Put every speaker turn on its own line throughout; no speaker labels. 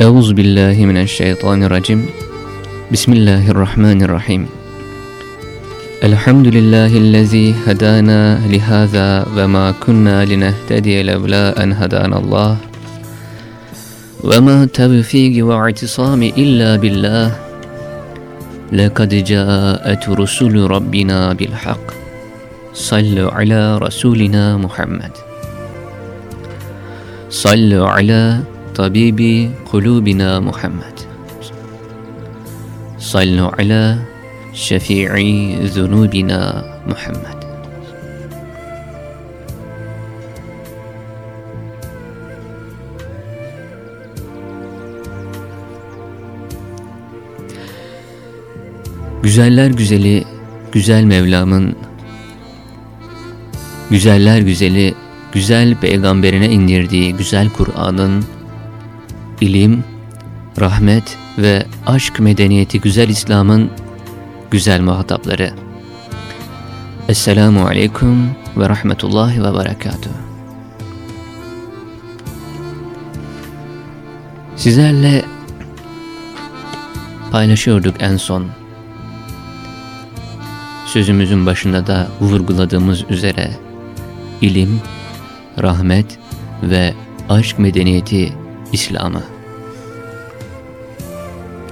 Euzu billahi mineşşeytanirracim. Bismillahirrahmanirrahim. Elhamdülillahi'llezî hedâna lihâzâ ve mâ kunnâ linehtediye levlâ en hedânallâh. Ve mâ tevfîgi ve i'tisâmi illâ billah. لقد جاءت رسل ربنا بالحق صلوا على رسولنا محمد صلوا على tabibi kulubina Muhammed. Sallu ala şefii zunubina Muhammed. Güzeller güzeli, güzel Mevlam'ın, güzeller güzeli, güzel peygamberine indirdiği güzel Kur'an'ın ilim, rahmet ve aşk medeniyeti güzel İslam'ın güzel muhatapları. Esselamu Aleyküm ve Rahmetullahi ve Berekatuhu. Sizlerle paylaşıyorduk en son. Sözümüzün başında da vurguladığımız üzere ilim, rahmet ve aşk medeniyeti İslam'ı.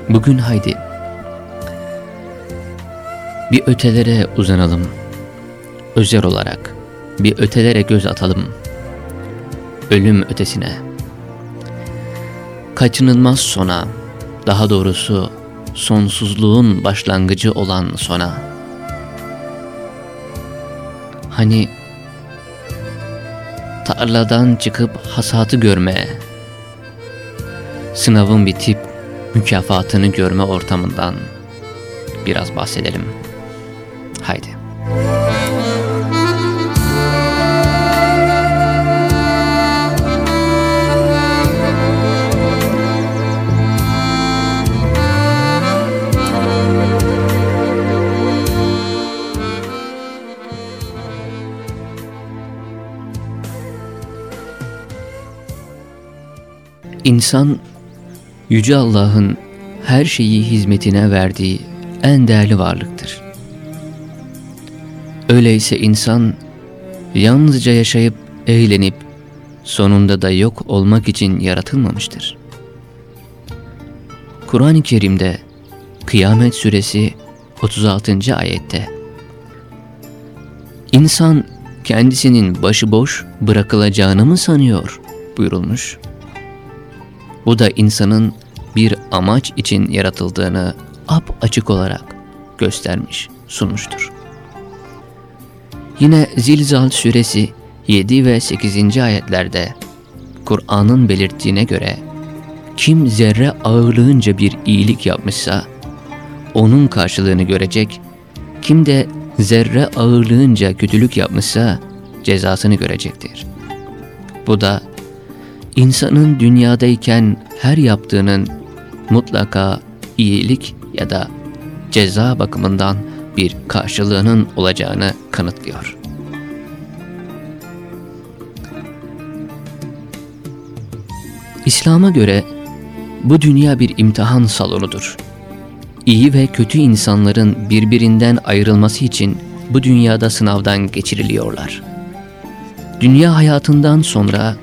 Bugün haydi bir ötelere uzanalım. Özel olarak bir ötelere göz atalım. Ölüm ötesine. Kaçınılmaz sona, daha doğrusu sonsuzluğun başlangıcı olan sona. Hani tarladan çıkıp hasatı görmeye, sınavın bitip mükafatını görme ortamından biraz bahsedelim. Haydi. İnsan Yüce Allah'ın her şeyi hizmetine verdiği en değerli varlıktır. Öyleyse insan yalnızca yaşayıp eğlenip sonunda da yok olmak için yaratılmamıştır. Kur'an-ı Kerim'de Kıyamet Suresi 36. ayette İnsan kendisinin başıboş bırakılacağını mı sanıyor buyurulmuş. Bu da insanın bir amaç için yaratıldığını ap açık olarak göstermiş, sunmuştur. Yine Zilzal suresi 7 ve 8. ayetlerde Kur'an'ın belirttiğine göre kim zerre ağırlığınca bir iyilik yapmışsa onun karşılığını görecek, kim de zerre ağırlığınca kötülük yapmışsa cezasını görecektir. Bu da insanın dünyadayken her yaptığının mutlaka iyilik ya da ceza bakımından bir karşılığının olacağını kanıtlıyor. İslam'a göre bu dünya bir imtihan salonudur. İyi ve kötü insanların birbirinden ayrılması için bu dünyada sınavdan geçiriliyorlar. Dünya hayatından sonra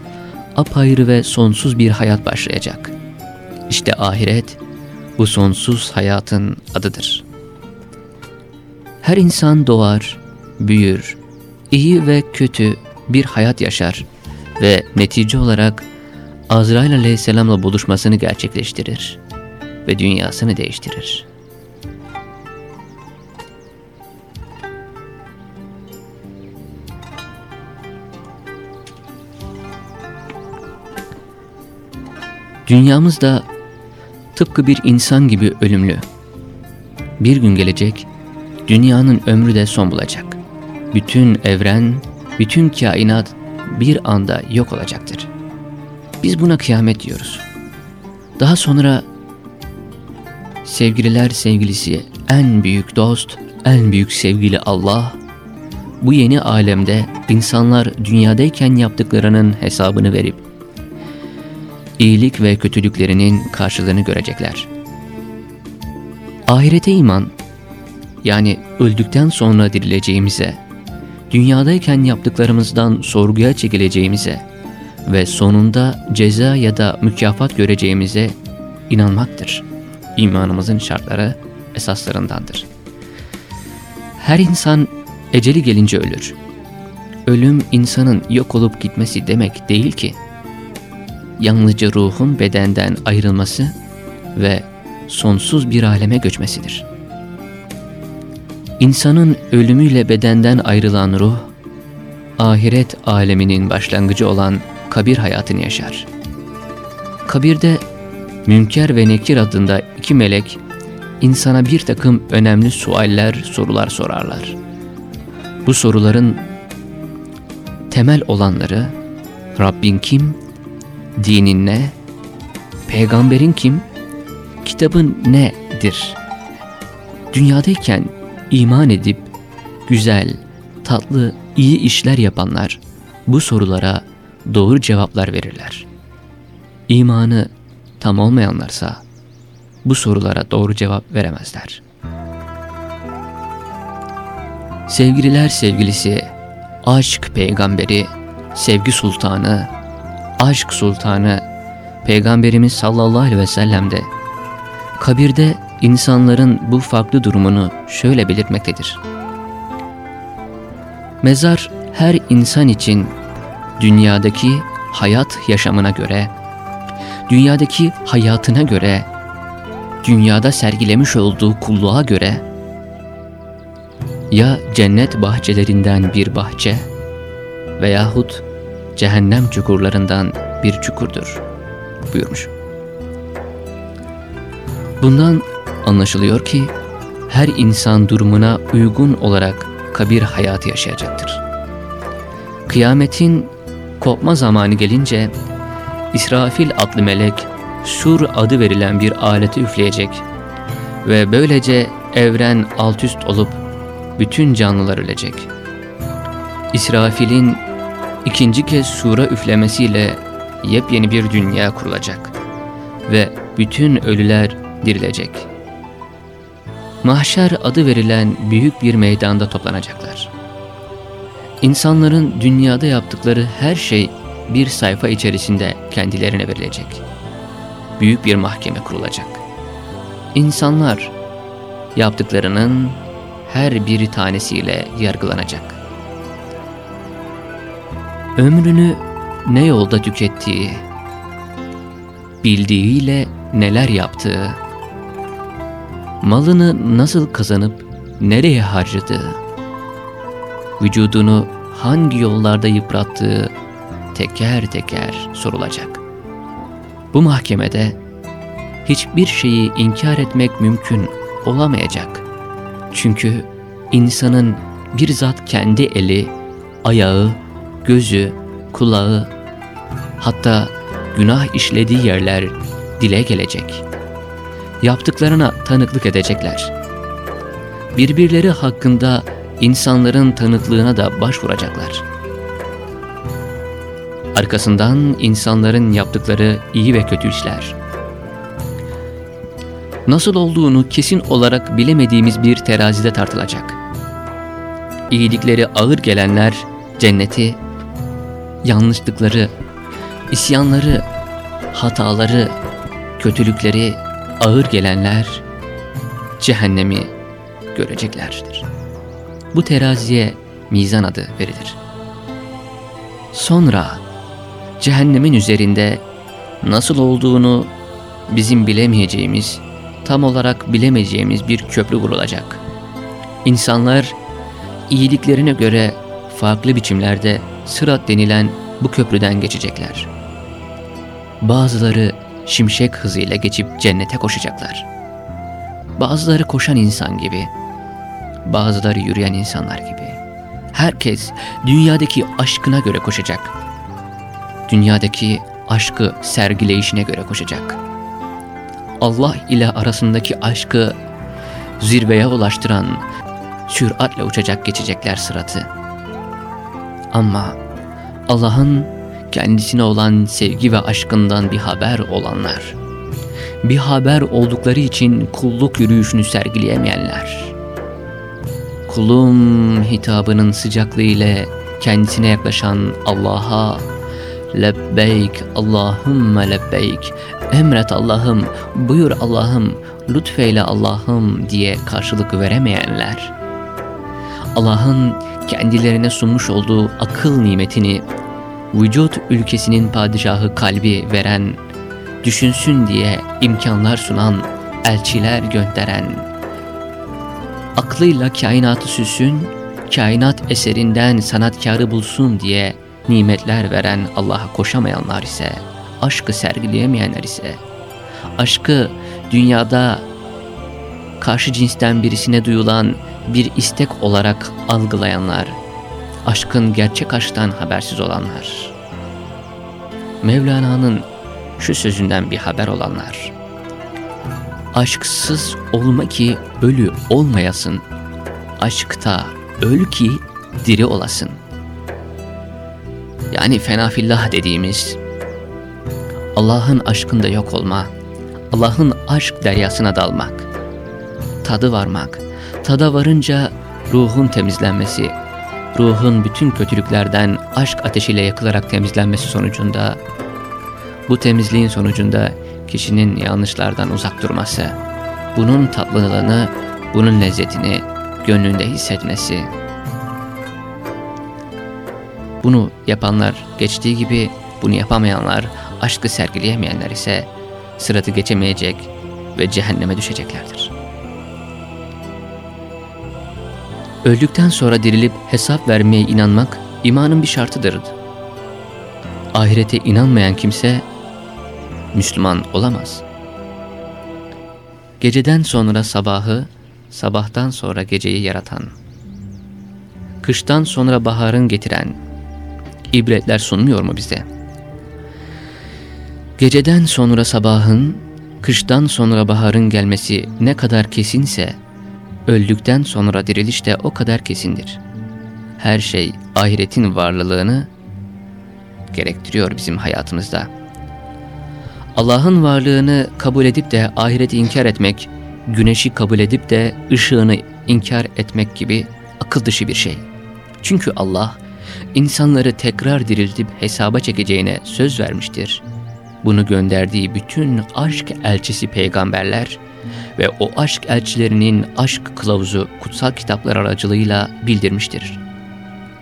apayrı ve sonsuz bir hayat başlayacak. İşte ahiret bu sonsuz hayatın adıdır. Her insan doğar, büyür, iyi ve kötü bir hayat yaşar ve netice olarak Azrail aleyhisselamla buluşmasını gerçekleştirir ve dünyasını değiştirir. Dünyamız da tıpkı bir insan gibi ölümlü. Bir gün gelecek, dünyanın ömrü de son bulacak. Bütün evren, bütün kainat bir anda yok olacaktır. Biz buna kıyamet diyoruz. Daha sonra sevgililer sevgilisi, en büyük dost, en büyük sevgili Allah, bu yeni alemde insanlar dünyadayken yaptıklarının hesabını verip iyilik ve kötülüklerinin karşılığını görecekler. Ahirete iman, yani öldükten sonra dirileceğimize, dünyadayken yaptıklarımızdan sorguya çekileceğimize ve sonunda ceza ya da mükafat göreceğimize inanmaktır. İmanımızın şartları esaslarındandır. Her insan eceli gelince ölür. Ölüm insanın yok olup gitmesi demek değil ki. Yalnızca ruhun bedenden ayrılması ve sonsuz bir aleme göçmesidir. İnsanın ölümüyle bedenden ayrılan ruh, ahiret aleminin başlangıcı olan kabir hayatını yaşar. Kabirde Münker ve Nekir adında iki melek insana bir takım önemli sualler, sorular sorarlar. Bu soruların temel olanları Rabbin kim, dinin ne, peygamberin kim, kitabın nedir? Dünyadayken iman edip güzel, tatlı, iyi işler yapanlar bu sorulara doğru cevaplar verirler. İmanı tam olmayanlarsa bu sorulara doğru cevap veremezler. Sevgililer sevgilisi, aşk peygamberi, sevgi sultanı, aşk sultanı, Peygamberimiz sallallahu aleyhi ve sellem de kabirde insanların bu farklı durumunu şöyle belirtmektedir. Mezar her insan için dünyadaki hayat yaşamına göre, dünyadaki hayatına göre, dünyada sergilemiş olduğu kulluğa göre ya cennet bahçelerinden bir bahçe veyahut cehennem çukurlarından bir çukurdur buyurmuş. Bundan anlaşılıyor ki her insan durumuna uygun olarak kabir hayatı yaşayacaktır. Kıyametin kopma zamanı gelince İsrafil adlı melek sur adı verilen bir aleti üfleyecek ve böylece evren alt üst olup bütün canlılar ölecek. İsrafil'in ikinci kez sura üflemesiyle yepyeni bir dünya kurulacak ve bütün ölüler dirilecek. Mahşer adı verilen büyük bir meydanda toplanacaklar. İnsanların dünyada yaptıkları her şey bir sayfa içerisinde kendilerine verilecek. Büyük bir mahkeme kurulacak. İnsanlar yaptıklarının her bir tanesiyle yargılanacak. Ömrünü ne yolda tükettiği, bildiğiyle neler yaptığı, malını nasıl kazanıp nereye harcadığı, vücudunu hangi yollarda yıprattığı teker teker sorulacak. Bu mahkemede hiçbir şeyi inkar etmek mümkün olamayacak. Çünkü insanın bir zat kendi eli, ayağı, gözü, kulağı, hatta günah işlediği yerler dile gelecek. Yaptıklarına tanıklık edecekler. Birbirleri hakkında insanların tanıklığına da başvuracaklar. Arkasından insanların yaptıkları iyi ve kötü işler. Nasıl olduğunu kesin olarak bilemediğimiz bir terazide tartılacak. İyilikleri ağır gelenler cenneti, yanlışlıkları, isyanları, hataları, kötülükleri ağır gelenler cehennemi göreceklerdir. Bu teraziye mizan adı verilir. Sonra cehennemin üzerinde nasıl olduğunu bizim bilemeyeceğimiz, tam olarak bilemeyeceğimiz bir köprü kurulacak. İnsanlar iyiliklerine göre farklı biçimlerde sırat denilen bu köprüden geçecekler. Bazıları şimşek hızıyla geçip cennete koşacaklar. Bazıları koşan insan gibi, bazıları yürüyen insanlar gibi. Herkes dünyadaki aşkına göre koşacak. Dünyadaki aşkı sergileyişine göre koşacak. Allah ile arasındaki aşkı zirveye ulaştıran süratle uçacak geçecekler sıratı. Ama Allah'ın kendisine olan sevgi ve aşkından bir haber olanlar, bir haber oldukları için kulluk yürüyüşünü sergileyemeyenler, kulum hitabının sıcaklığı ile kendisine yaklaşan Allah'a lebbeyk Allahümme lebbeyk emret Allah'ım buyur Allah'ım lütfeyle Allah'ım diye karşılık veremeyenler Allah'ın kendilerine sunmuş olduğu akıl nimetini vücut ülkesinin padişahı kalbi veren düşünsün diye imkanlar sunan elçiler gönderen aklıyla kainatı süsün kainat eserinden sanatkarı bulsun diye nimetler veren Allah'a koşamayanlar ise, aşkı sergileyemeyenler ise, aşkı dünyada karşı cinsten birisine duyulan bir istek olarak algılayanlar, aşkın gerçek aşktan habersiz olanlar, Mevlana'nın şu sözünden bir haber olanlar, aşksız olma ki ölü olmayasın, aşkta öl ki diri olasın. Yani fenafillah dediğimiz Allah'ın aşkında yok olma, Allah'ın aşk deryasına dalmak, tadı varmak, tada varınca ruhun temizlenmesi, ruhun bütün kötülüklerden aşk ateşiyle yakılarak temizlenmesi sonucunda, bu temizliğin sonucunda kişinin yanlışlardan uzak durması, bunun tatlılığını, bunun lezzetini gönlünde hissetmesi. Bunu yapanlar geçtiği gibi bunu yapamayanlar, aşkı sergileyemeyenler ise sıratı geçemeyecek ve cehenneme düşeceklerdir. Öldükten sonra dirilip hesap vermeye inanmak imanın bir şartıdır. Ahirete inanmayan kimse Müslüman olamaz. Geceden sonra sabahı, sabahtan sonra geceyi yaratan, kıştan sonra baharın getiren, ibretler sunmuyor mu bize? Geceden sonra sabahın, kıştan sonra baharın gelmesi ne kadar kesinse, öldükten sonra diriliş de o kadar kesindir. Her şey ahiretin varlılığını gerektiriyor bizim hayatımızda. Allah'ın varlığını kabul edip de ahireti inkar etmek, güneşi kabul edip de ışığını inkar etmek gibi akıl dışı bir şey. Çünkü Allah insanları tekrar diriltip hesaba çekeceğine söz vermiştir. Bunu gönderdiği bütün aşk elçisi peygamberler ve o aşk elçilerinin aşk kılavuzu kutsal kitaplar aracılığıyla bildirmiştir.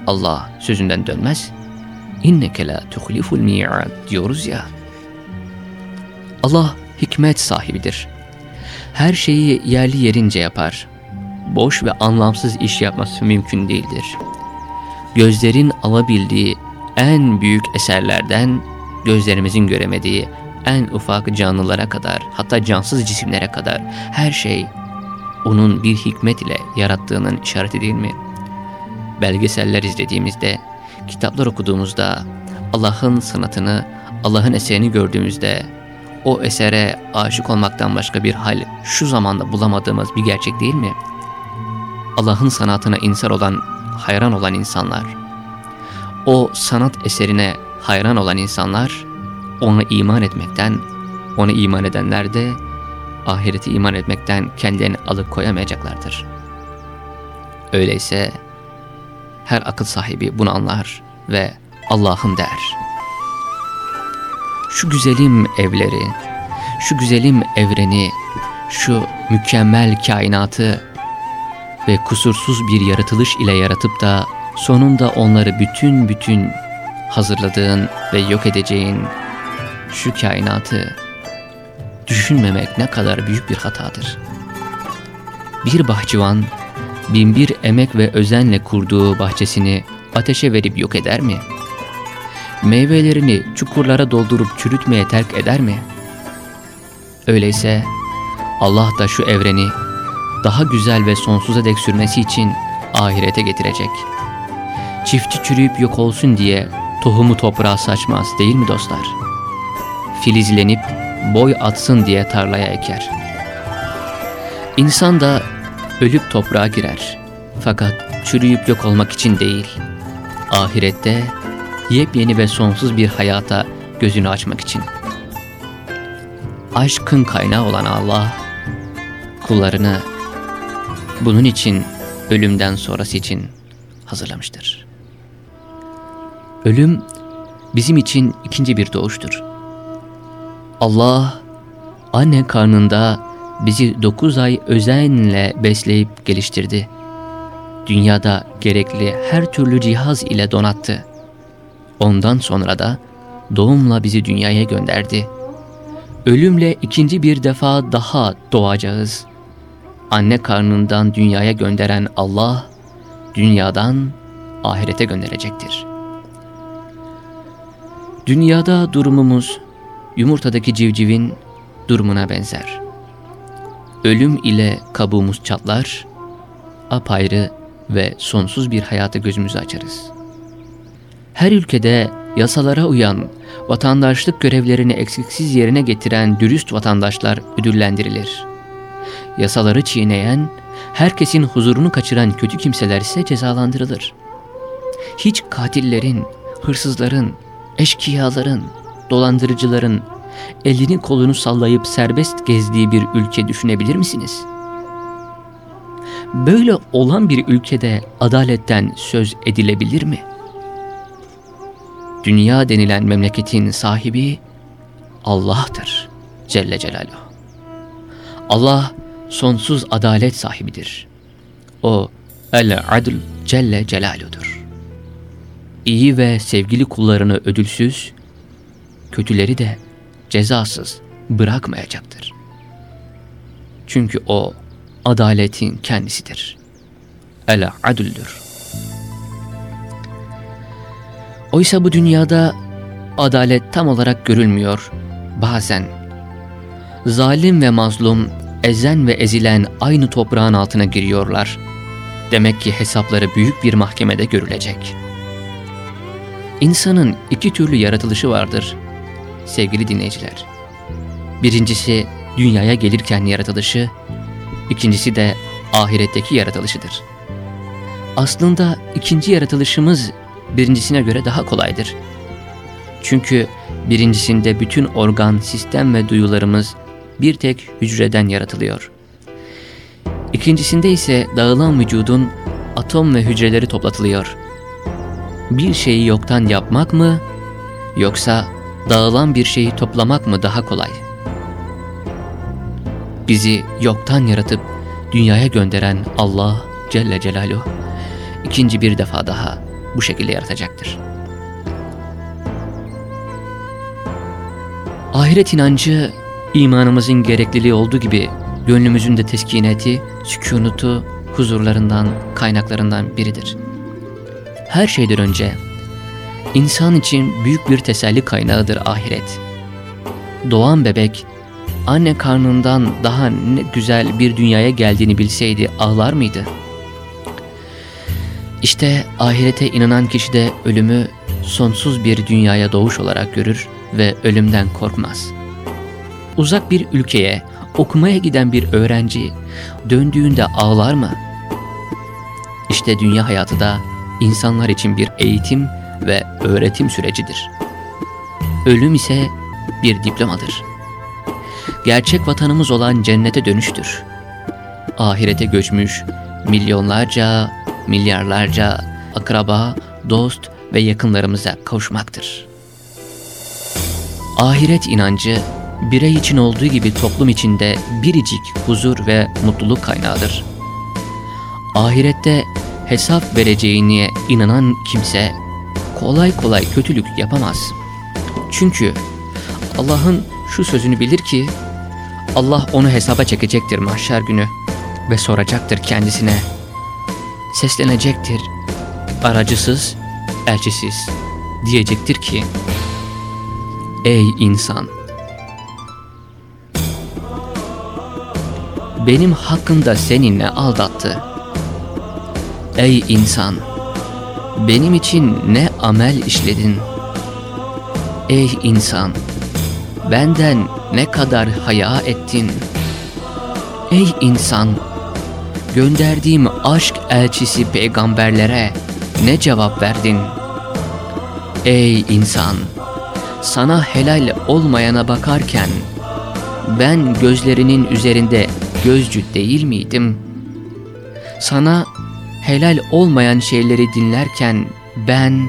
Allah sözünden dönmez. İnneke la tuhliful mi'ad diyoruz ya. Allah hikmet sahibidir. Her şeyi yerli yerince yapar. Boş ve anlamsız iş yapması mümkün değildir. Gözlerin alabildiği en büyük eserlerden gözlerimizin göremediği en ufak canlılara kadar hatta cansız cisimlere kadar her şey onun bir hikmet ile yarattığının işareti değil mi? Belgeseller izlediğimizde, kitaplar okuduğumuzda, Allah'ın sanatını, Allah'ın eserini gördüğümüzde o esere aşık olmaktan başka bir hal şu zamanda bulamadığımız bir gerçek değil mi? Allah'ın sanatına insar olan, hayran olan insanlar, o sanat eserine hayran olan insanlar, ona iman etmekten, ona iman edenler de ahireti iman etmekten kendilerini alıkoyamayacaklardır. Öyleyse her akıl sahibi bunu anlar ve Allah'ım der şu güzelim evleri, şu güzelim evreni, şu mükemmel kainatı ve kusursuz bir yaratılış ile yaratıp da sonunda onları bütün bütün hazırladığın ve yok edeceğin şu kainatı düşünmemek ne kadar büyük bir hatadır. Bir bahçıvan binbir emek ve özenle kurduğu bahçesini ateşe verip yok eder mi?'' meyvelerini çukurlara doldurup çürütmeye terk eder mi? Öyleyse Allah da şu evreni daha güzel ve sonsuza dek sürmesi için ahirete getirecek. Çifti çürüyüp yok olsun diye tohumu toprağa saçmaz değil mi dostlar? Filizlenip boy atsın diye tarlaya eker. İnsan da ölüp toprağa girer. Fakat çürüyüp yok olmak için değil. Ahirette yepyeni ve sonsuz bir hayata gözünü açmak için. Aşkın kaynağı olan Allah, kullarını bunun için ölümden sonrası için hazırlamıştır. Ölüm bizim için ikinci bir doğuştur. Allah anne karnında bizi dokuz ay özenle besleyip geliştirdi. Dünyada gerekli her türlü cihaz ile donattı. Ondan sonra da doğumla bizi dünyaya gönderdi. Ölümle ikinci bir defa daha doğacağız. Anne karnından dünyaya gönderen Allah, dünyadan ahirete gönderecektir. Dünyada durumumuz yumurtadaki civcivin durumuna benzer. Ölüm ile kabuğumuz çatlar, apayrı ve sonsuz bir hayata gözümüzü açarız. Her ülkede yasalara uyan, vatandaşlık görevlerini eksiksiz yerine getiren dürüst vatandaşlar ödüllendirilir. Yasaları çiğneyen, herkesin huzurunu kaçıran kötü kimseler ise cezalandırılır. Hiç katillerin, hırsızların, eşkıyaların, dolandırıcıların elini kolunu sallayıp serbest gezdiği bir ülke düşünebilir misiniz? Böyle olan bir ülkede adaletten söz edilebilir mi? Dünya denilen memleketin sahibi Allah'tır Celle Celaluhu. Allah sonsuz adalet sahibidir. O El-Adl Celle Celaluhu'dur. İyi ve sevgili kullarını ödülsüz, kötüleri de cezasız bırakmayacaktır. Çünkü o adaletin kendisidir. El-Adüldür. Oysa bu dünyada adalet tam olarak görülmüyor bazen. Zalim ve mazlum, ezen ve ezilen aynı toprağın altına giriyorlar. Demek ki hesapları büyük bir mahkemede görülecek. İnsanın iki türlü yaratılışı vardır sevgili dinleyiciler. Birincisi dünyaya gelirken yaratılışı, ikincisi de ahiretteki yaratılışıdır. Aslında ikinci yaratılışımız birincisine göre daha kolaydır. Çünkü birincisinde bütün organ, sistem ve duyularımız bir tek hücreden yaratılıyor. İkincisinde ise dağılan vücudun atom ve hücreleri toplatılıyor. Bir şeyi yoktan yapmak mı yoksa dağılan bir şeyi toplamak mı daha kolay? Bizi yoktan yaratıp dünyaya gönderen Allah Celle Celaluhu ikinci bir defa daha bu şekilde yaratacaktır. Ahiret inancı imanımızın gerekliliği olduğu gibi gönlümüzün de teskineti, sükunutu, huzurlarından, kaynaklarından biridir. Her şeyden önce İnsan için büyük bir teselli kaynağıdır ahiret. Doğan bebek, anne karnından daha ne güzel bir dünyaya geldiğini bilseydi ağlar mıydı? İşte ahirete inanan kişi de ölümü sonsuz bir dünyaya doğuş olarak görür ve ölümden korkmaz. Uzak bir ülkeye okumaya giden bir öğrenci döndüğünde ağlar mı? İşte dünya hayatı da insanlar için bir eğitim ve öğretim sürecidir. Ölüm ise bir diplomadır. Gerçek vatanımız olan cennete dönüştür. Ahirete göçmüş milyonlarca, milyarlarca akraba, dost ve yakınlarımıza kavuşmaktır. Ahiret inancı birey için olduğu gibi toplum içinde biricik huzur ve mutluluk kaynağıdır. Ahirette hesap vereceğine inanan kimse kolay kolay kötülük yapamaz. Çünkü Allah'ın şu sözünü bilir ki Allah onu hesaba çekecektir mahşer günü ve soracaktır kendisine. Seslenecektir. Aracısız, elçisiz diyecektir ki Ey insan! Benim hakkımda seninle aldattı. Ey insan! Benim için ne amel işledin? Ey insan! Benden ne kadar haya ettin? Ey insan! Gönderdiğim aşk elçisi peygamberlere ne cevap verdin? Ey insan! Sana helal olmayana bakarken ben gözlerinin üzerinde gözcü değil miydim? Sana helal olmayan şeyleri dinlerken ben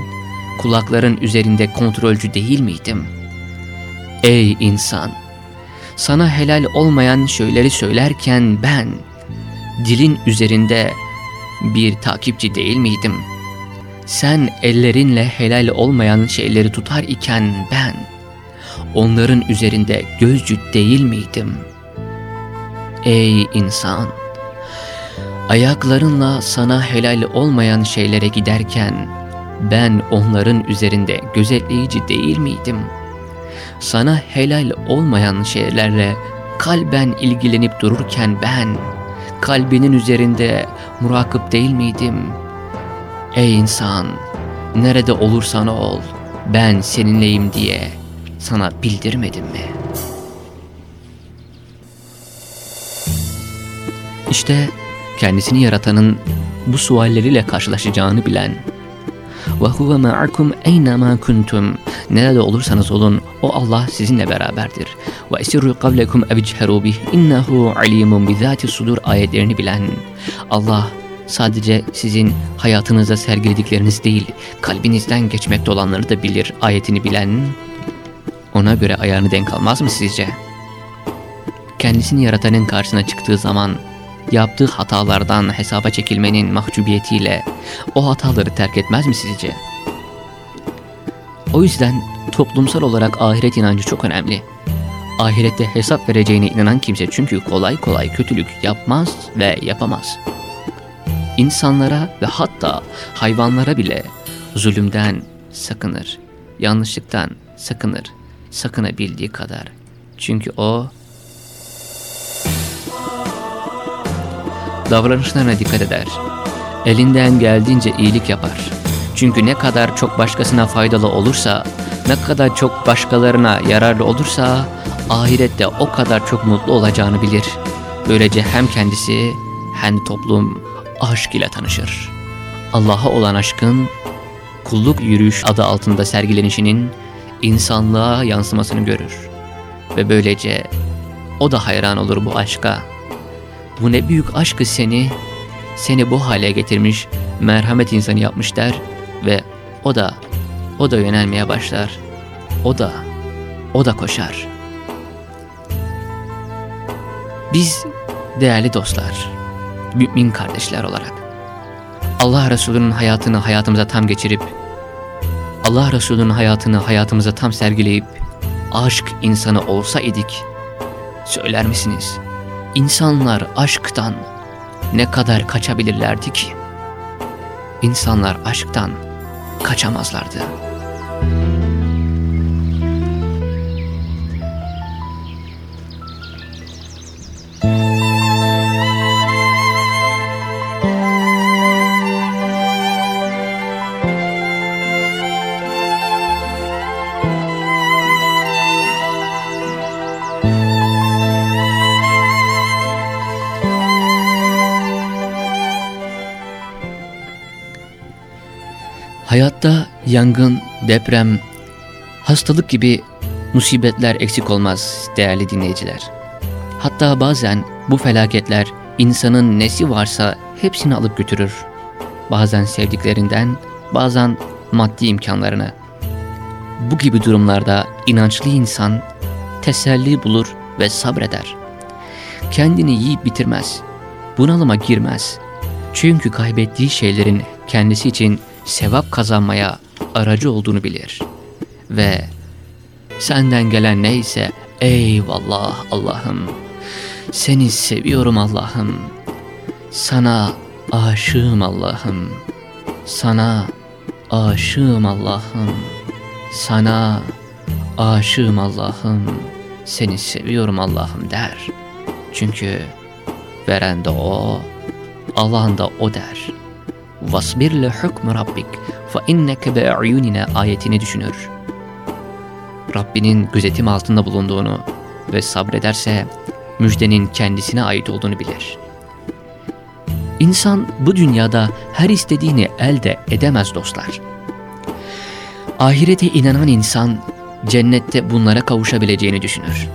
kulakların üzerinde kontrolcü değil miydim? Ey insan! Sana helal olmayan şeyleri söylerken ben dilin üzerinde bir takipçi değil miydim? Sen ellerinle helal olmayan şeyleri tutar iken ben onların üzerinde gözcü değil miydim? Ey insan! Ayaklarınla sana helal olmayan şeylere giderken ben onların üzerinde gözetleyici değil miydim? Sana helal olmayan şeylerle kalben ilgilenip dururken ben kalbinin üzerinde murakip değil miydim? Ey insan, nerede olursan ol, ben seninleyim diye sana bildirmedim mi? İşte kendisini yaratanın bu sualleriyle karşılaşacağını bilen ve huve ma'akum eynema kuntum nerede olursanız olun o Allah sizinle beraberdir. Ve esirru kavlekum evcheru bih innehu alimun bizati sudur ayetlerini bilen Allah sadece sizin hayatınızda sergiledikleriniz değil kalbinizden geçmekte olanları da bilir ayetini bilen ona göre ayarını denk almaz mı sizce? Kendisini yaratanın karşısına çıktığı zaman yaptığı hatalardan hesaba çekilmenin mahcubiyetiyle o hataları terk etmez mi sizce? O yüzden toplumsal olarak ahiret inancı çok önemli. Ahirette hesap vereceğine inanan kimse çünkü kolay kolay kötülük yapmaz ve yapamaz. İnsanlara ve hatta hayvanlara bile zulümden sakınır, yanlışlıktan sakınır, sakınabildiği kadar. Çünkü o davranışlarına dikkat eder. Elinden geldiğince iyilik yapar. Çünkü ne kadar çok başkasına faydalı olursa, ne kadar çok başkalarına yararlı olursa, ahirette o kadar çok mutlu olacağını bilir. Böylece hem kendisi hem toplum aşk ile tanışır. Allah'a olan aşkın kulluk yürüyüş adı altında sergilenişinin insanlığa yansımasını görür. Ve böylece o da hayran olur bu aşka. Bu ne büyük aşkı seni, seni bu hale getirmiş, merhamet insanı yapmış der ve o da, o da yönelmeye başlar. O da, o da koşar. Biz değerli dostlar, mümin kardeşler olarak Allah Resulü'nün hayatını hayatımıza tam geçirip Allah Resulü'nün hayatını hayatımıza tam sergileyip aşk insanı olsa idik söyler misiniz? İnsanlar aşktan ne kadar kaçabilirlerdi ki? İnsanlar aşktan kaçamazlardı. Hayatta yangın, deprem, hastalık gibi musibetler eksik olmaz değerli dinleyiciler. Hatta bazen bu felaketler insanın nesi varsa hepsini alıp götürür. Bazen sevdiklerinden, bazen maddi imkanlarını. Bu gibi durumlarda inançlı insan teselli bulur ve sabreder. Kendini yiyip bitirmez, bunalıma girmez. Çünkü kaybettiği şeylerin kendisi için sevap kazanmaya aracı olduğunu bilir. Ve senden gelen neyse eyvallah Allah'ım. Seni seviyorum Allah'ım. Sana aşığım Allah'ım. Sana aşığım Allah'ım. Sana aşığım Allah'ım. Seni seviyorum Allah'ım der. Çünkü veren de o, alan da o der. Vasbir le hukm rabbik fe inneke be ayunina ayetini düşünür. Rabbinin gözetim altında bulunduğunu ve sabrederse müjdenin kendisine ait olduğunu bilir. İnsan bu dünyada her istediğini elde edemez dostlar. Ahirete inanan insan cennette bunlara kavuşabileceğini düşünür.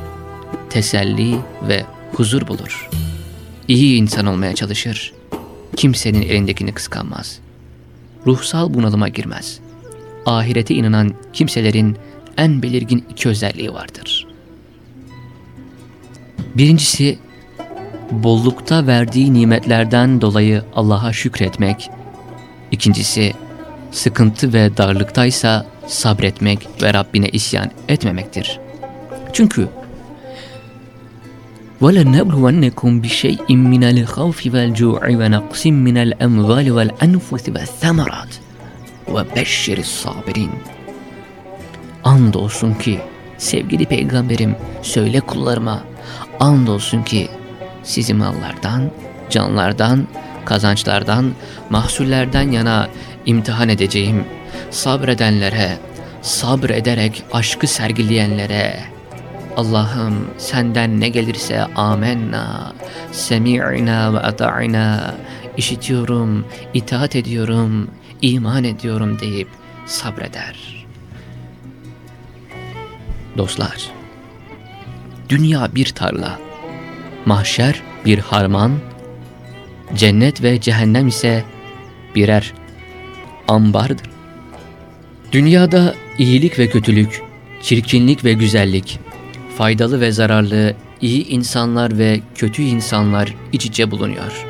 Teselli ve huzur bulur. İyi insan olmaya çalışır. Kimsenin elindekini kıskanmaz. Ruhsal bunalıma girmez. Ahirete inanan kimselerin en belirgin iki özelliği vardır. Birincisi, bollukta verdiği nimetlerden dolayı Allah'a şükretmek. İkincisi, sıkıntı ve darlıktaysa sabretmek ve Rabbine isyan etmemektir. Çünkü وَلَنَبْلُوَنَّكُمْ بِشَيْءٍ مِنَ الْخَوْفِ وَالْجُوعِ وَنَقْسٍ مِنَ الْأَمْوَالِ وَالْأَنْفُسِ وَالثَّمَرَاتِ وَبَشِّرِ الصَّابِرِينَ Andolsun ki sevgili peygamberim söyle kullarıma andolsun ki sizi mallardan, canlardan, kazançlardan, mahsullerden yana imtihan edeceğim. Sabredenlere, sabrederek aşkı sergileyenlere, Allah'ım senden ne gelirse amenna, semi'na ve ata'ina, işitiyorum, itaat ediyorum, iman ediyorum deyip sabreder. Dostlar, dünya bir tarla, mahşer bir harman, cennet ve cehennem ise birer ambardır. Dünyada iyilik ve kötülük, çirkinlik ve güzellik, faydalı ve zararlı, iyi insanlar ve kötü insanlar iç içe bulunuyor.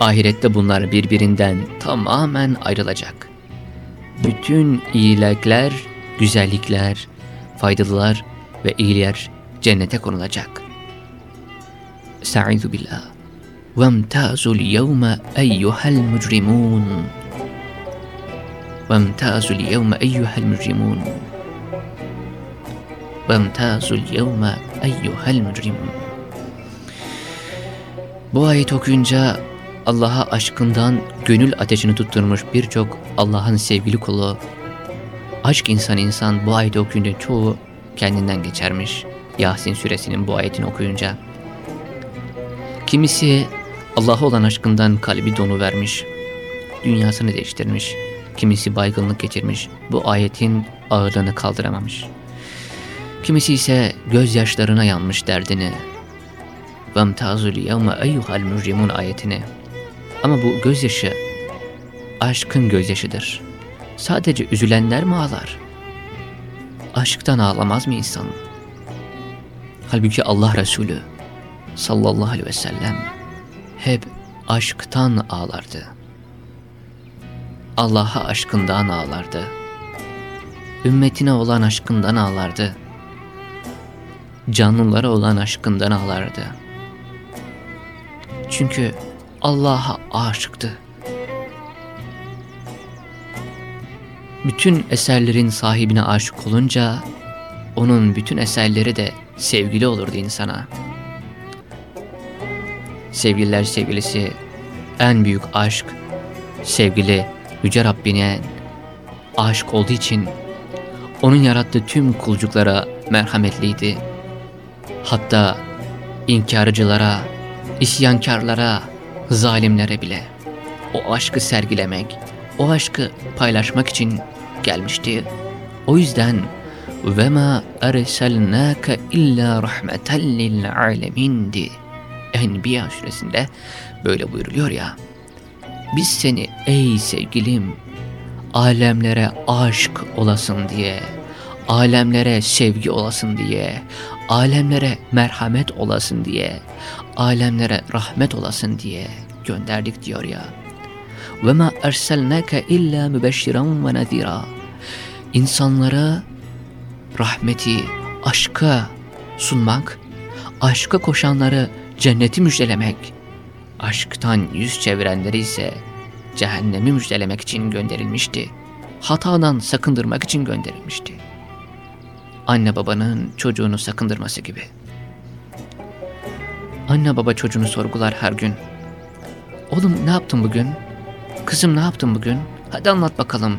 Ahirette bunlar birbirinden tamamen ayrılacak. Bütün iyilikler, güzellikler, faydalılar ve iyiler cennete konulacak. Estaizu billah. وَامْتَازُوا الْيَوْمَ اَيُّهَا الْمُجْرِمُونَ وَامْتَازُوا الْيَوْمَ اَيُّهَا الْمُجْرِمُونَ وَامْتَازُوا الْيَوْمَ اَيُّهَا الْمُجْرِمُونَ Bu ayet okuyunca Allah'a aşkından gönül ateşini tutturmuş birçok Allah'ın sevgili kulu, aşk insan insan bu ayeti okuyunca çoğu kendinden geçermiş. Yasin suresinin bu ayetini okuyunca. Kimisi Allah'a olan aşkından kalbi donu vermiş, dünyasını değiştirmiş. Kimisi baygınlık geçirmiş, bu ayetin ağırlığını kaldıramamış. Kimisi ise gözyaşlarına yanmış derdini. وَمْتَازُ الْيَوْمَ اَيُّهَا الْمُجْرِمُونَ ayetini. Ama bu gözyaşı, aşkın gözyaşıdır. Sadece üzülenler mi ağlar? Aşktan ağlamaz mı insan? Halbuki Allah Resulü sallallahu aleyhi ve sellem hep aşktan ağlardı. Allah'a aşkından ağlardı. Ümmetine olan aşkından ağlardı. Canlılara olan aşkından ağlardı. Çünkü Allah'a aşıktı. Bütün eserlerin sahibine aşık olunca onun bütün eserleri de sevgili olurdu insana. Sevgililer sevgilisi en büyük aşk sevgili Yüce Rabbine aşık olduğu için onun yarattığı tüm kulcuklara merhametliydi. Hatta inkarcılara, isyankarlara, zalimlere bile o aşkı sergilemek, o aşkı paylaşmak için gelmişti. O yüzden ve ma illa rahmeten lil alemindi. Enbiya suresinde böyle buyuruluyor ya. Biz seni ey sevgilim alemlere aşk olasın diye, alemlere sevgi olasın diye, alemlere merhamet olasın diye, alemlere rahmet olasın diye gönderdik diyor ya. Ve ma erselnake illa mübeşşiran ve nezira. İnsanlara rahmeti, aşka sunmak, aşka koşanları cenneti müjdelemek, aşktan yüz çevirenleri ise cehennemi müjdelemek için gönderilmişti. Hatadan sakındırmak için gönderilmişti. Anne babanın çocuğunu sakındırması gibi. Anne baba çocuğunu sorgular her gün. Oğlum ne yaptın bugün? Kızım ne yaptın bugün? Hadi anlat bakalım.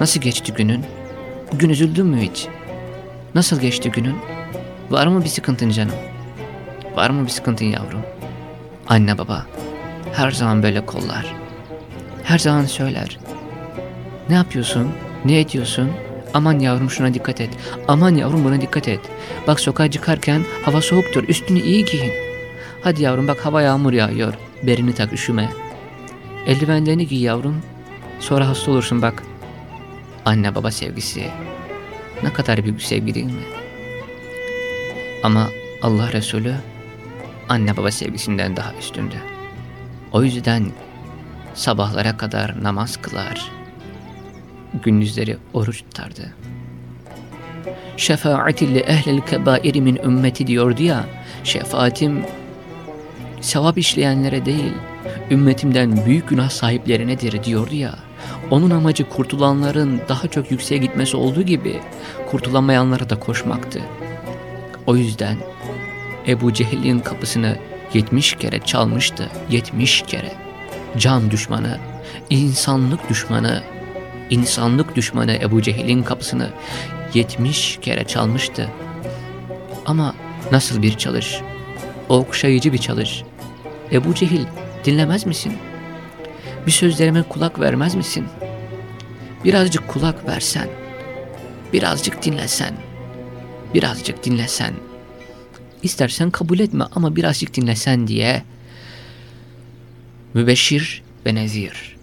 Nasıl geçti günün? Bugün üzüldün mü hiç? Nasıl geçti günün? Var mı bir sıkıntın canım? Var mı bir sıkıntın yavrum? Anne baba her zaman böyle kollar. Her zaman söyler. Ne yapıyorsun? Ne ediyorsun? Aman yavrum şuna dikkat et. Aman yavrum buna dikkat et. Bak sokağa çıkarken hava soğuktur. Üstünü iyi giyin. Hadi yavrum bak hava yağmur yağıyor. Berini tak üşüme. Eldivenlerini giy yavrum. Sonra hasta olursun bak. Anne baba sevgisi. Ne kadar büyük bir sevgi değil mi? Ama Allah Resulü anne baba sevgisinden daha üstündü. O yüzden sabahlara kadar namaz kılar, gündüzleri oruç tutardı. Şefaatilli ehlil kebairi min ümmeti diyordu ya, şefaatim sevap işleyenlere değil, ümmetimden büyük günah sahiplerinedir diyordu ya. Onun amacı kurtulanların daha çok yükseğe gitmesi olduğu gibi kurtulamayanlara da koşmaktı. O yüzden Ebu Cehil'in kapısını 70 kere çalmıştı. 70 kere. Can düşmanı, insanlık düşmanı, insanlık düşmanı Ebu Cehil'in kapısını 70 kere çalmıştı. Ama nasıl bir çalış? Okşayıcı bir çalış. Ebu Cehil dinlemez misin? Bir sözlerime kulak vermez misin? Birazcık kulak versen, birazcık dinlesen, birazcık dinlesen, istersen kabul etme ama birazcık dinlesen diye mübeşşir ve nezir,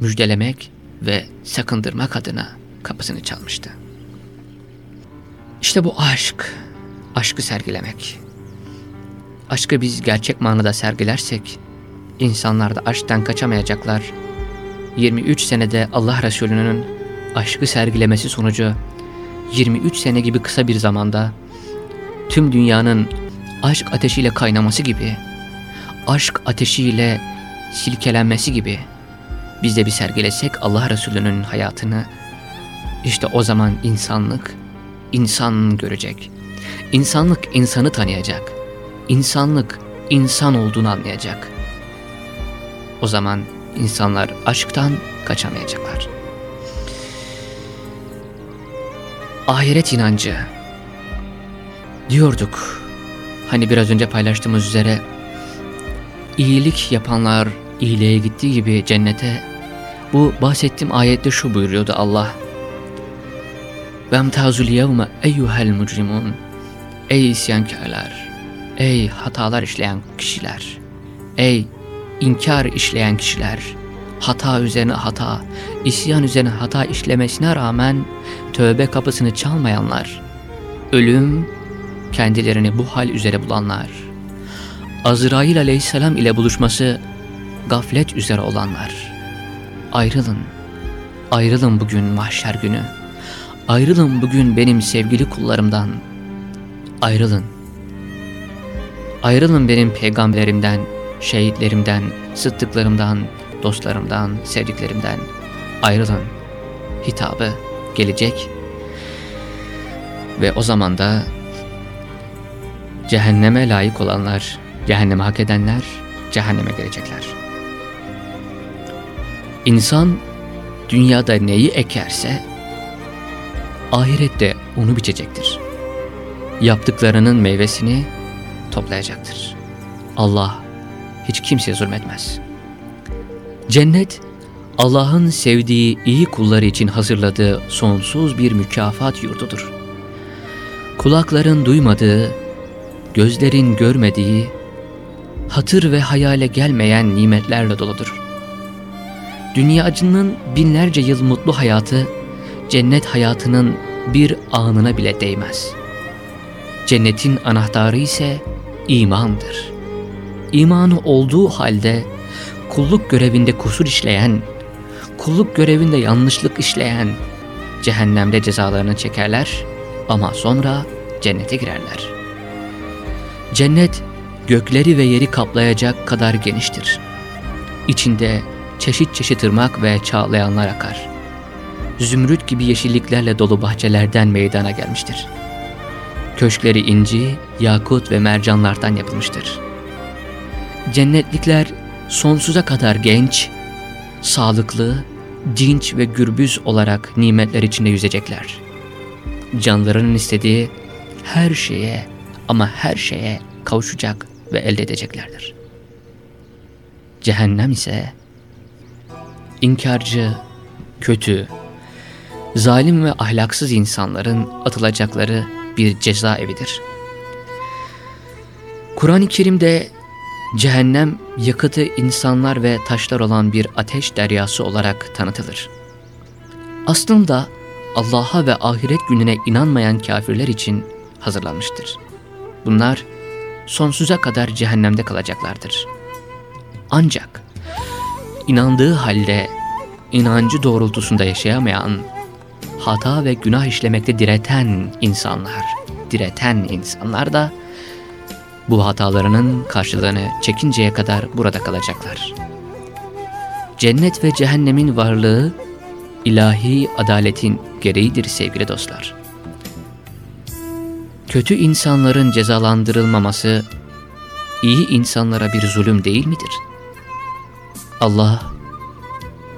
müjdelemek ve sakındırmak adına kapısını çalmıştı. İşte bu aşk, aşkı sergilemek. Aşkı biz gerçek manada sergilersek, insanlar da aşktan kaçamayacaklar. 23 senede Allah Resulü'nün aşkı sergilemesi sonucu 23 sene gibi kısa bir zamanda tüm dünyanın aşk ateşiyle kaynaması gibi, aşk ateşiyle silkelenmesi gibi biz de bir sergilesek Allah Resulü'nün hayatını işte o zaman insanlık insan görecek. İnsanlık insanı tanıyacak. İnsanlık insan olduğunu anlayacak. O zaman insanlar aşktan kaçamayacaklar. Ahiret inancı diyorduk. Hani biraz önce paylaştığımız üzere iyilik yapanlar iyiliğe gittiği gibi cennete bu bahsettiğim ayette şu buyuruyordu Allah. Ve emtazul yevme eyyuhel mucrimun Ey isyankarlar, ey hatalar işleyen kişiler, ey inkar işleyen kişiler, hata üzerine hata, isyan üzerine hata işlemesine rağmen tövbe kapısını çalmayanlar, ölüm kendilerini bu hal üzere bulanlar, Azrail aleyhisselam ile buluşması gaflet üzere olanlar, ayrılın, ayrılın bugün mahşer günü, ayrılın bugün benim sevgili kullarımdan, ayrılın, ayrılın benim peygamberimden, şehitlerimden, sıddıklarımdan, dostlarımdan, sevdiklerimden, ayrılın. Hitabı gelecek. Ve o zaman da Cehenneme layık olanlar, cehenneme hak edenler cehenneme gelecekler. İnsan dünyada neyi ekerse ahirette onu biçecektir. Yaptıklarının meyvesini toplayacaktır. Allah hiç kimseye zulmetmez. Cennet Allah'ın sevdiği iyi kulları için hazırladığı sonsuz bir mükafat yurdudur. Kulakların duymadığı, gözlerin görmediği, hatır ve hayale gelmeyen nimetlerle doludur. Dünyacının binlerce yıl mutlu hayatı, cennet hayatının bir anına bile değmez. Cennetin anahtarı ise imandır. İmanı olduğu halde kulluk görevinde kusur işleyen, kulluk görevinde yanlışlık işleyen cehennemde cezalarını çekerler ama sonra cennete girerler.'' Cennet gökleri ve yeri kaplayacak kadar geniştir. İçinde çeşit çeşit ırmak ve çağlayanlar akar. Zümrüt gibi yeşilliklerle dolu bahçelerden meydana gelmiştir. Köşkleri inci, yakut ve mercanlardan yapılmıştır. Cennetlikler sonsuza kadar genç, sağlıklı, dinç ve gürbüz olarak nimetler içinde yüzecekler. Canlarının istediği her şeye ama her şeye kavuşacak ve elde edeceklerdir. Cehennem ise inkarcı, kötü, zalim ve ahlaksız insanların atılacakları bir cezaevidir. Kur'an-ı Kerim'de cehennem yakıtı insanlar ve taşlar olan bir ateş deryası olarak tanıtılır. Aslında Allah'a ve ahiret gününe inanmayan kafirler için hazırlanmıştır. Bunlar sonsuza kadar cehennemde kalacaklardır. Ancak inandığı halde inancı doğrultusunda yaşayamayan, hata ve günah işlemekte direten insanlar, direten insanlar da bu hatalarının karşılığını çekinceye kadar burada kalacaklar. Cennet ve cehennemin varlığı ilahi adaletin gereğidir sevgili dostlar. Kötü insanların cezalandırılmaması iyi insanlara bir zulüm değil midir? Allah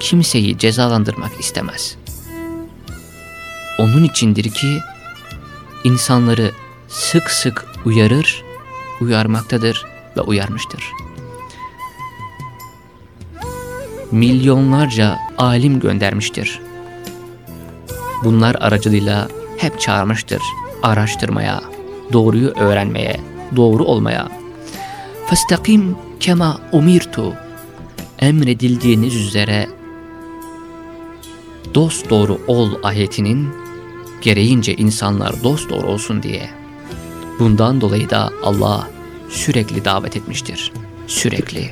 kimseyi cezalandırmak istemez. Onun içindir ki insanları sık sık uyarır, uyarmaktadır ve uyarmıştır. Milyonlarca alim göndermiştir. Bunlar aracılığıyla hep çağırmıştır araştırmaya, doğruyu öğrenmeye, doğru olmaya. Festakim kema umirtu emredildiğiniz üzere dost doğru ol ayetinin gereğince insanlar dost doğru olsun diye. Bundan dolayı da Allah sürekli davet etmiştir. Sürekli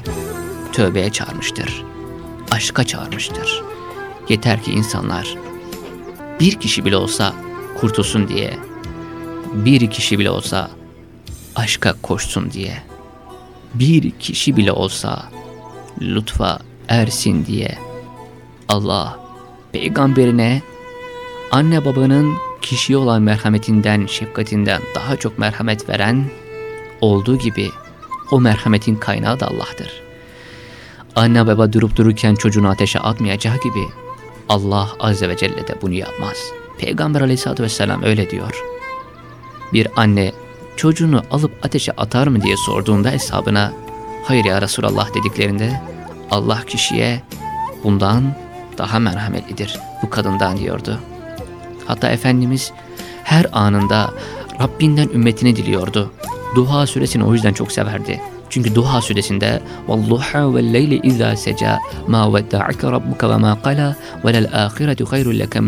tövbeye çağırmıştır. Aşka çağırmıştır. Yeter ki insanlar bir kişi bile olsa kurtulsun diye, bir kişi bile olsa aşka koşsun diye, bir kişi bile olsa lütfa ersin diye Allah peygamberine anne babanın kişiye olan merhametinden, şefkatinden daha çok merhamet veren olduğu gibi o merhametin kaynağı da Allah'tır. Anne baba durup dururken çocuğunu ateşe atmayacağı gibi Allah Azze ve Celle de bunu yapmaz. Peygamber aleyhissalatü vesselam öyle diyor. Bir anne çocuğunu alıp ateşe atar mı diye sorduğunda hesabına hayır ya Resulallah dediklerinde Allah kişiye bundan daha merhametlidir bu kadından diyordu. Hatta Efendimiz her anında Rabbinden ümmetini diliyordu. Duha suresini o yüzden çok severdi. Çünkü Duha suresinde "Valluha ve leyle izâ seca ma vedda'aka rabbuka ve ma qala ve lel âhiretu hayrun leke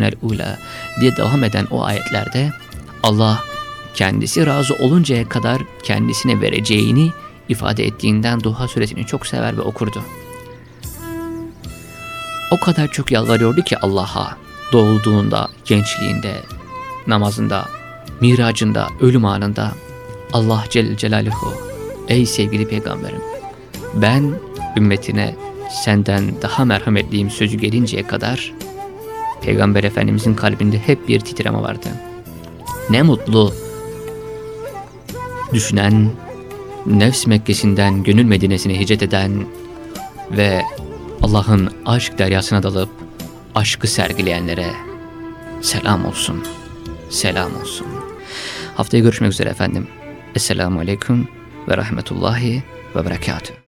diye devam eden o ayetlerde Allah kendisi razı oluncaya kadar kendisine vereceğini ifade ettiğinden Duha suresini çok sever ve okurdu. O kadar çok yalvarıyordu ki Allah'a doğduğunda, gençliğinde, namazında, miracında, ölüm anında Allah Celle Celaluhu ey sevgili peygamberim ben ümmetine senden daha merhametliyim sözü gelinceye kadar Peygamber Efendimizin kalbinde hep bir titreme vardı. Ne mutlu düşünen, nefs Mekkesi'nden gönül Medine'sine hicret eden ve Allah'ın aşk deryasına dalıp aşkı sergileyenlere selam olsun, selam olsun. Haftaya görüşmek üzere efendim. Esselamu Aleyküm ve Rahmetullahi ve Berekatuhu.